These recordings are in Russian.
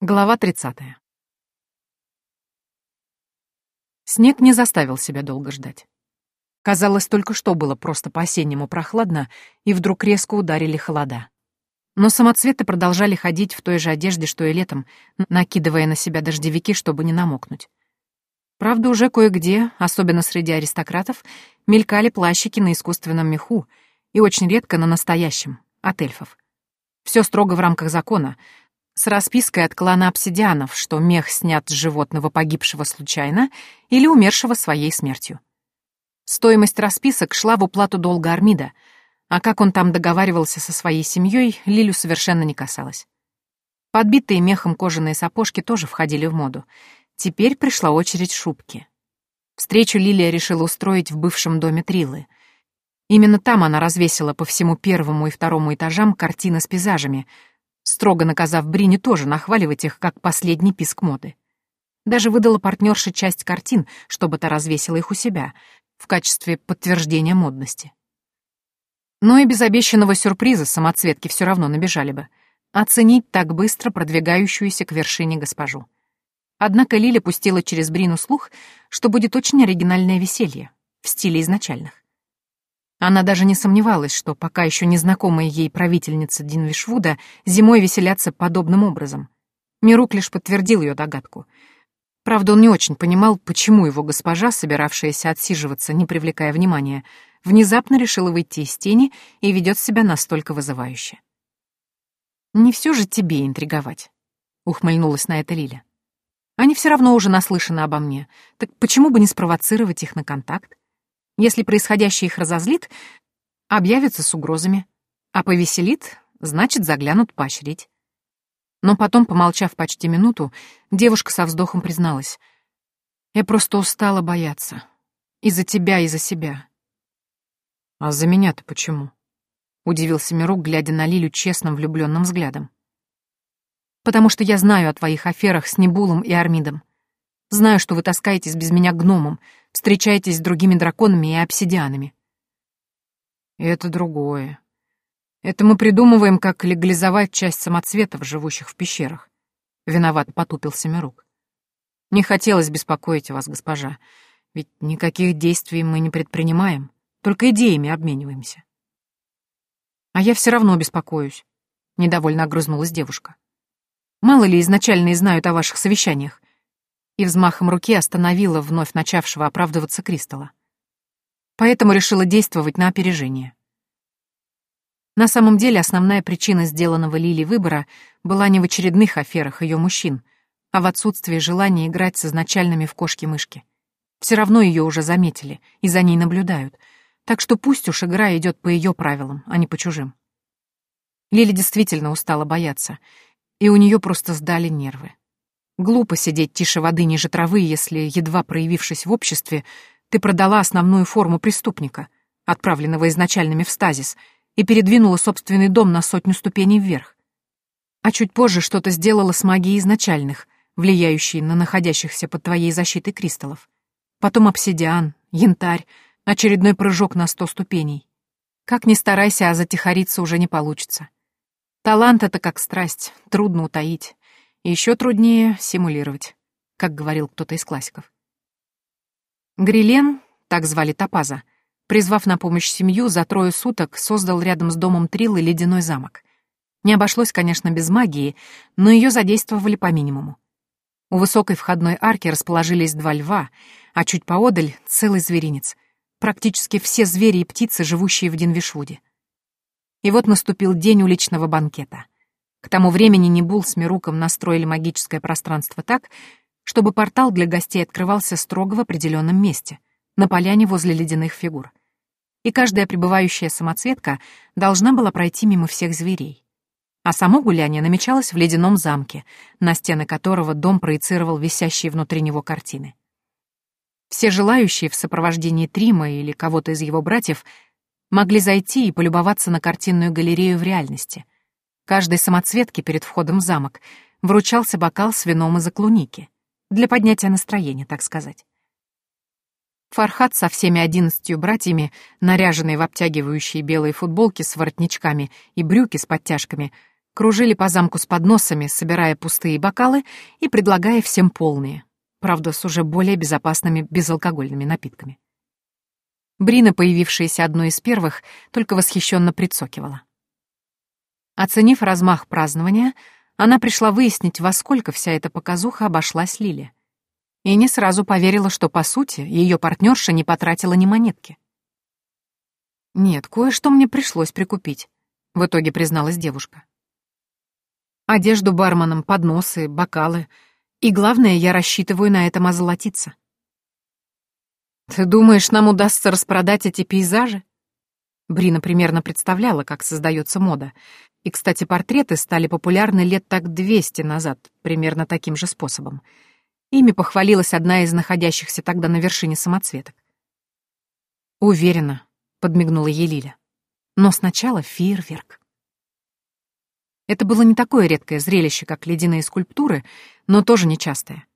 Глава 30. Снег не заставил себя долго ждать. Казалось, только что было просто по-осеннему прохладно, и вдруг резко ударили холода. Но самоцветы продолжали ходить в той же одежде, что и летом, накидывая на себя дождевики, чтобы не намокнуть. Правда, уже кое-где, особенно среди аристократов, мелькали плащики на искусственном меху и очень редко на настоящем, от эльфов. Все строго в рамках закона — с распиской от клана обсидианов, что мех снят с животного погибшего случайно или умершего своей смертью. Стоимость расписок шла в уплату долга Армида, а как он там договаривался со своей семьей, Лилю совершенно не касалось. Подбитые мехом кожаные сапожки тоже входили в моду. Теперь пришла очередь шубки. Встречу Лилия решила устроить в бывшем доме Трилы. Именно там она развесила по всему первому и второму этажам картины с пейзажами — строго наказав Брине тоже нахваливать их как последний писк моды. Даже выдала партнерше часть картин, чтобы та развесила их у себя, в качестве подтверждения модности. Но и без обещанного сюрприза самоцветки все равно набежали бы. Оценить так быстро продвигающуюся к вершине госпожу. Однако Лиля пустила через Брину слух, что будет очень оригинальное веселье, в стиле изначальных. Она даже не сомневалась, что пока еще незнакомая ей правительница Динвишвуда зимой веселятся подобным образом. Мирук лишь подтвердил ее догадку. Правда, он не очень понимал, почему его госпожа, собиравшаяся отсиживаться, не привлекая внимания, внезапно решила выйти из тени и ведет себя настолько вызывающе. «Не все же тебе интриговать», — ухмыльнулась на это Лиля. «Они все равно уже наслышаны обо мне, так почему бы не спровоцировать их на контакт? Если происходящее их разозлит, объявятся с угрозами. А повеселит, значит, заглянут поощрить. Но потом, помолчав почти минуту, девушка со вздохом призналась. «Я просто устала бояться. И за тебя, и за себя». «А за меня-то почему?» — удивился Мирук, глядя на Лилю честным влюбленным взглядом. «Потому что я знаю о твоих аферах с Небулом и Армидом. Знаю, что вы таскаетесь без меня гномом, встречаетесь с другими драконами и обсидианами. Это другое. Это мы придумываем, как легализовать часть самоцветов, живущих в пещерах. Виноват потупился Мирук. Не хотелось беспокоить вас, госпожа, ведь никаких действий мы не предпринимаем, только идеями обмениваемся. А я все равно беспокоюсь, недовольно огрызнулась девушка. Мало ли изначальные знают о ваших совещаниях и взмахом руки остановила вновь начавшего оправдываться Кристалла. Поэтому решила действовать на опережение. На самом деле основная причина сделанного Лили выбора была не в очередных аферах ее мужчин, а в отсутствии желания играть с изначальными в кошки-мышки. Все равно ее уже заметили и за ней наблюдают, так что пусть уж игра идет по ее правилам, а не по чужим. Лили действительно устала бояться, и у нее просто сдали нервы. Глупо сидеть тише воды ниже травы, если, едва проявившись в обществе, ты продала основную форму преступника, отправленного изначальными в стазис, и передвинула собственный дом на сотню ступеней вверх. А чуть позже что-то сделала с магией изначальных, влияющей на находящихся под твоей защитой кристаллов. Потом обсидиан, янтарь, очередной прыжок на сто ступеней. Как ни старайся, а затихариться уже не получится. Талант — это как страсть, трудно утаить. Еще труднее симулировать, как говорил кто-то из классиков. Грилен, так звали Топаза, призвав на помощь семью, за трое суток создал рядом с домом Триллы ледяной замок. Не обошлось, конечно, без магии, но ее задействовали по минимуму. У высокой входной арки расположились два льва, а чуть поодаль — целый зверинец. Практически все звери и птицы, живущие в Динвишвуде. И вот наступил день уличного банкета — к тому времени Небул с Мируком настроили магическое пространство так, чтобы портал для гостей открывался строго в определенном месте, на поляне возле ледяных фигур. И каждая прибывающая самоцветка должна была пройти мимо всех зверей. А само гуляние намечалось в ледяном замке, на стены которого дом проецировал висящие внутри него картины. Все желающие в сопровождении Трима или кого-то из его братьев могли зайти и полюбоваться на картинную галерею в реальности — Каждой самоцветке перед входом в замок вручался бокал с вином из оклуники. Для поднятия настроения, так сказать. Фархат со всеми одиннадцатью братьями, наряженные в обтягивающие белые футболки с воротничками и брюки с подтяжками, кружили по замку с подносами, собирая пустые бокалы и предлагая всем полные, правда, с уже более безопасными безалкогольными напитками. Брина, появившаяся одной из первых, только восхищенно прицокивала. Оценив размах празднования, она пришла выяснить, во сколько вся эта показуха обошлась Лиле. И не сразу поверила, что, по сути, ее партнерша не потратила ни монетки. «Нет, кое-что мне пришлось прикупить», — в итоге призналась девушка. «Одежду барменам, подносы, бокалы. И главное, я рассчитываю на этом озолотиться». «Ты думаешь, нам удастся распродать эти пейзажи?» Брина примерно представляла, как создается мода. И, кстати, портреты стали популярны лет так 200 назад, примерно таким же способом. Ими похвалилась одна из находящихся тогда на вершине самоцветок. «Уверена», — подмигнула ей «Но сначала фейерверк». Это было не такое редкое зрелище, как ледяные скульптуры, но тоже нечастое.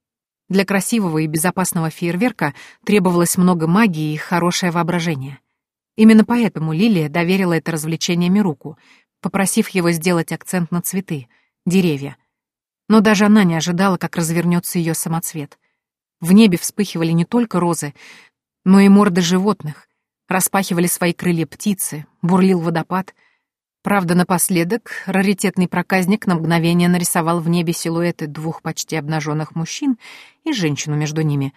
Для красивого и безопасного фейерверка требовалось много магии и хорошее воображение. Именно поэтому Лилия доверила это развлечение Мируку, попросив его сделать акцент на цветы, деревья. Но даже она не ожидала, как развернется ее самоцвет. В небе вспыхивали не только розы, но и морды животных, распахивали свои крылья птицы, бурлил водопад — Правда, напоследок раритетный проказник на мгновение нарисовал в небе силуэты двух почти обнаженных мужчин и женщину между ними,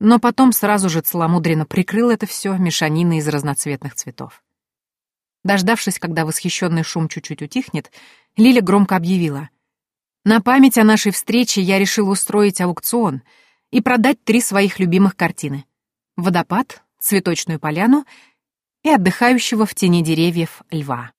но потом сразу же целомудренно прикрыл это все мешаниной из разноцветных цветов. Дождавшись, когда восхищенный шум чуть-чуть утихнет, Лиля громко объявила. «На память о нашей встрече я решил устроить аукцион и продать три своих любимых картины. Водопад, цветочную поляну и отдыхающего в тени деревьев льва».